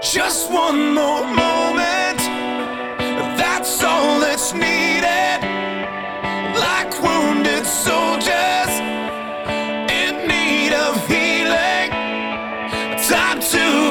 Just one more moment, that's all that's needed. Like wounded soldiers in need of healing, time to.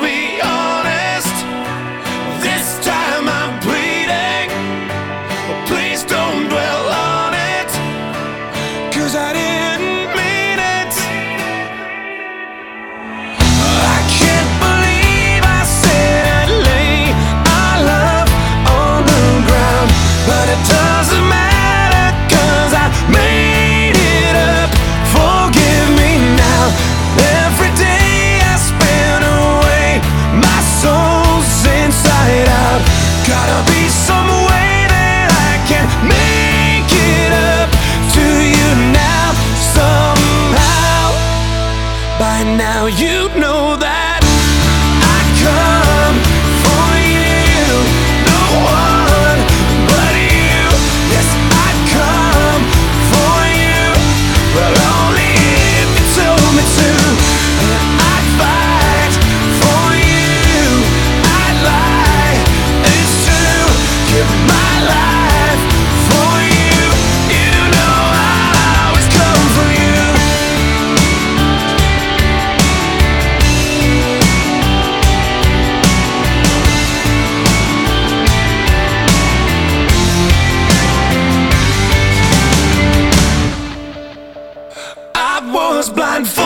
And now. You know that. was blind.